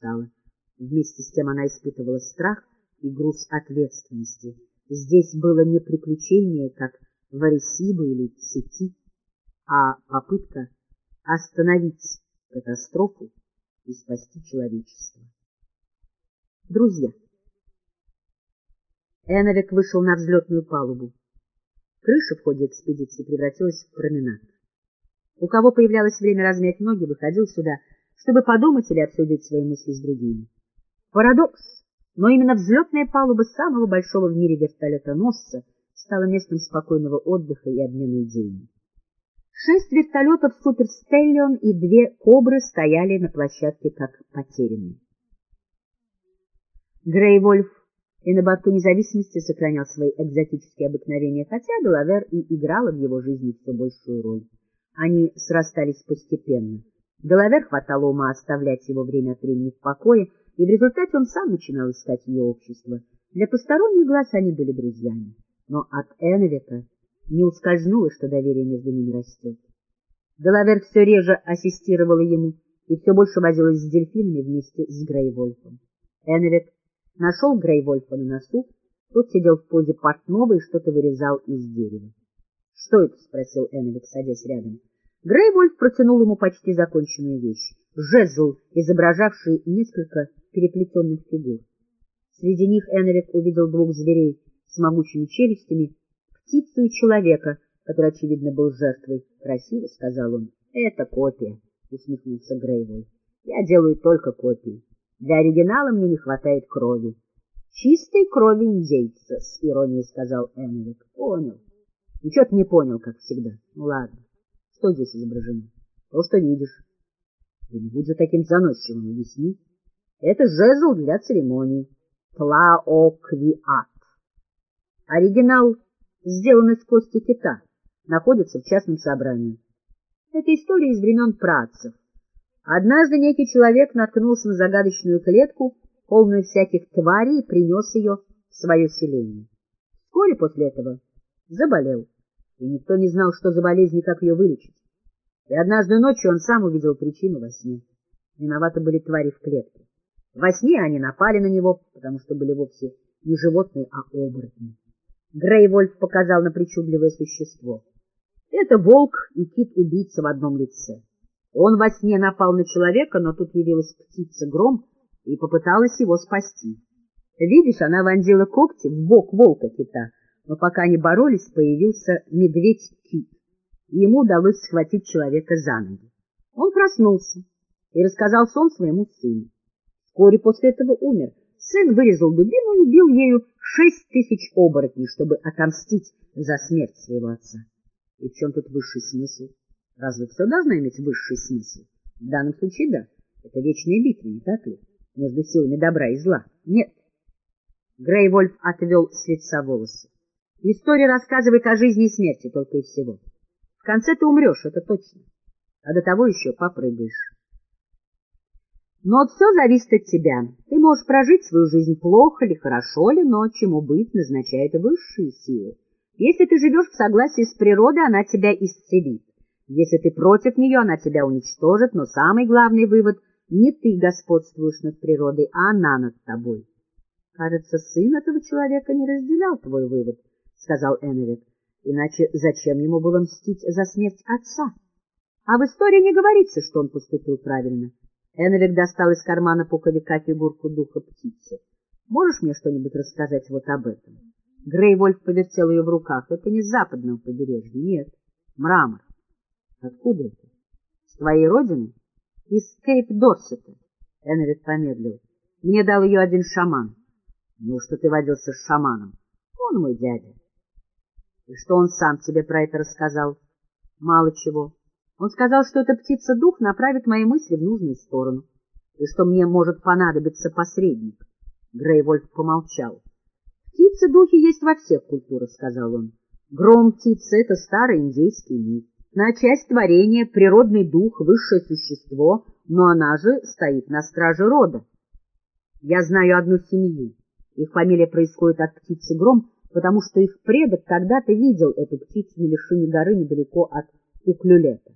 устала. Вместе с тем она испытывала страх и груз ответственности. Здесь было не приключение, как в Аресибо или в сети, а попытка остановить катастрофу и спасти человечество. Друзья. Эновик вышел на взлетную палубу. Крыша в ходе экспедиции превратилась в променад. У кого появлялось время размять ноги, выходил сюда, чтобы подумать или обсудить свои мысли с другими. Парадокс, но именно взлетная палуба самого большого в мире вертолетоносца стала местом спокойного отдыха и обмена идеями. Шесть вертолетов «Супер Стеллион» и две «Кобры» стояли на площадке как потерянные. Грей Вольф и на борту независимости сохранял свои экзотические обыкновения, хотя Делавер и играла в его жизни все большую роль. Они срастались постепенно. Делавер хватало ума оставлять его время от времени в покое, и в результате он сам начинал искать ее общество. Для посторонних глаз они были друзьями, но от Эновика не ускользнуло, что доверие между ними растет. Делавер все реже ассистировала ему и все больше возилась с дельфинами вместе с Грейвольфом. Эновик нашел Грейвольфа на носу, тот сидел в позе портного и что-то вырезал из дерева. — Что это? — спросил Эновик, садясь рядом. Грейвольф протянул ему почти законченную вещь — жезл, изображавший несколько переплетенных фигур. Среди них Эновик увидел двух зверей с могучими челюстями, птицу и человека, который, очевидно, был жертвой. — Красиво, — сказал он. — Это копия, — усмехнулся Грейвольф. — Я делаю только копии. Для оригинала мне не хватает крови. — Чистой крови индейца, — с иронией сказал Энвик. — Понял. — Ничего ты не понял, как всегда. Ладно. Что здесь изображено? То, что видишь. Да не будь же таким заносчивым, объясни. Это жезл для церемоний. Тлаоквиат. Оригинал сделан из кости кита, находится в частном собрании. Это история из времен працев. Однажды некий человек наткнулся на загадочную клетку, полную всяких тварей, и принес ее в свое селение. Вскоре после этого заболел, и никто не знал, что за болезнь и как ее вылечить. И однажды ночью он сам увидел причину во сне. Виноваты были твари в клетке. Во сне они напали на него, потому что были вовсе не животные, а оборотни. Грейвольф показал на причудливое существо. Это волк и кит-убийца в одном лице. Он во сне напал на человека, но тут явилась птица-гром и попыталась его спасти. Видишь, она вонзила когти в бок волка-кита, но пока они боролись, появился медведь-кит, и ему удалось схватить человека за ноги. Он проснулся и рассказал сон своему сыну. Вскоре после этого умер. Сын вырезал дубину и убил ею шесть тысяч оборотней, чтобы отомстить за смерть своего отца. И в чем тут высший смысл? Разве все должно иметь высший смысл? В данном случае да. Это вечная битва, не так ли? Между силами добра и зла. Нет. Грейвольф отвел с лица волосы. История рассказывает о жизни и смерти только и всего. В конце ты умрешь, это точно. А до того еще попрыгаешь. Но все зависит от тебя. Ты можешь прожить свою жизнь плохо ли, хорошо ли, но чему быть назначает высшие силы. Если ты живешь в согласии с природой, она тебя исцелит. Если ты против нее, она тебя уничтожит, но самый главный вывод — не ты господствуешь над природой, а она над тобой. — Кажется, сын этого человека не разделял твой вывод, — сказал Эннвик. — Иначе зачем ему было мстить за смерть отца? А в истории не говорится, что он поступил правильно. Эннвик достал из кармана пуковика фигурку духа птицы. — Можешь мне что-нибудь рассказать вот об этом? Грейвольф повертел ее в руках. — Это не с западного побережья, нет, мрамор. Откуда это? С твоей родины? Из Кейп-Дорсета. Эннвик помедлил. Мне дал ее один шаман. Ну, что ты водился с шаманом? Он мой дядя. И что он сам тебе про это рассказал? Мало чего. Он сказал, что эта птица-дух направит мои мысли в нужную сторону, и что мне может понадобиться посредник. Грейвольф помолчал. Птицы-духи есть во всех культурах, — сказал он. Гром птицы — это старый индейский миф. На часть творения природный дух, высшее существо, но она же стоит на страже рода. Я знаю одну семью. Их фамилия происходит от птицы Гром, потому что их предок когда-то видел эту птицу на вершине горы недалеко от Уклюлета.